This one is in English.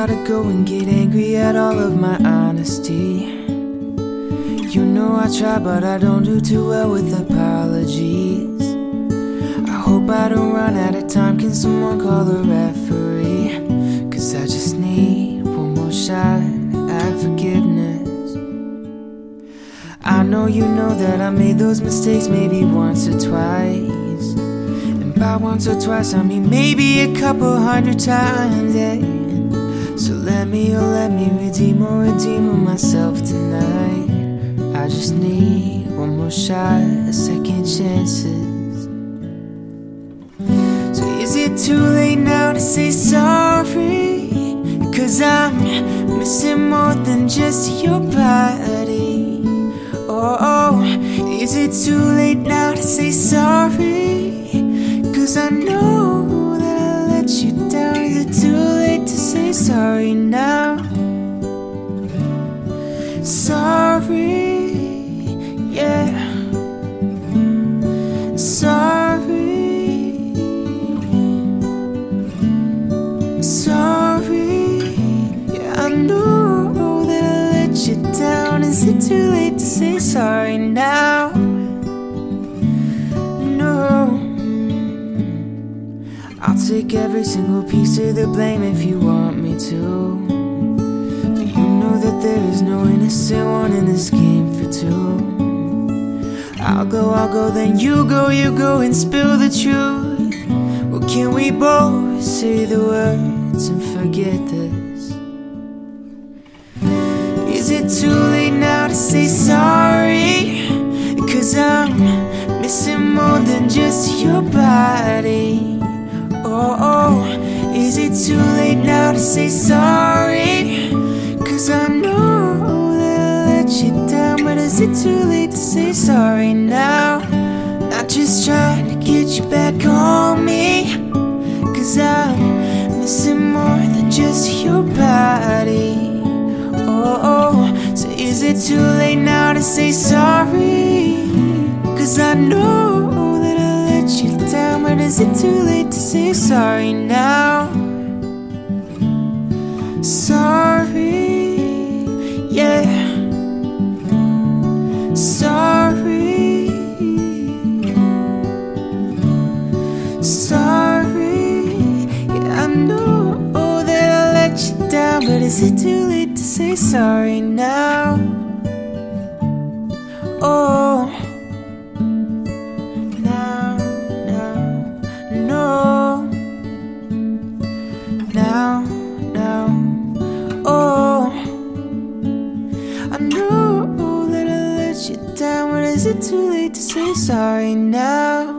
gotta go and get angry at all of my honesty. You know I try, but I don't do too well with apologies. I hope I don't run out of time. Can someone call the referee? Cause I just need one more shot at forgiveness. I know you know that I made those mistakes maybe once or twice. And by once or twice, I mean maybe a couple hundred times, yeah. So let me, oh, let me redeem or redeem myself tonight. I just need one more shot, a second chances. So is it too late now to say sorry? Cause I'm missing more than just your body. Oh, oh, is it too late now to say sorry? Cause I know sorry now? Sorry, yeah. Sorry, sorry. Yeah, I know that I let you down. Is it too late to say sorry now? I'll take every single piece of the blame if you want me to. But you know that there is no innocent one in this game for two. I'll go, I'll go, then you go, you go and spill the truth. Well, can we both say the words and forget this? Is it too late now to say sorry? Cause I'm missing more than just your body. To say sorry? Cause I know that I let you down, but is it too late to say sorry now? Not just trying to get you back on me. Cause I'm missing more than just your body. Oh, oh, so is it too late now to say sorry? Cause I know that I let you down, but is it too late to say sorry now? Sorry, yeah. Sorry, sorry. Yeah, I know that I let you down, but is it too late to say sorry now? Is it too late to say sorry now?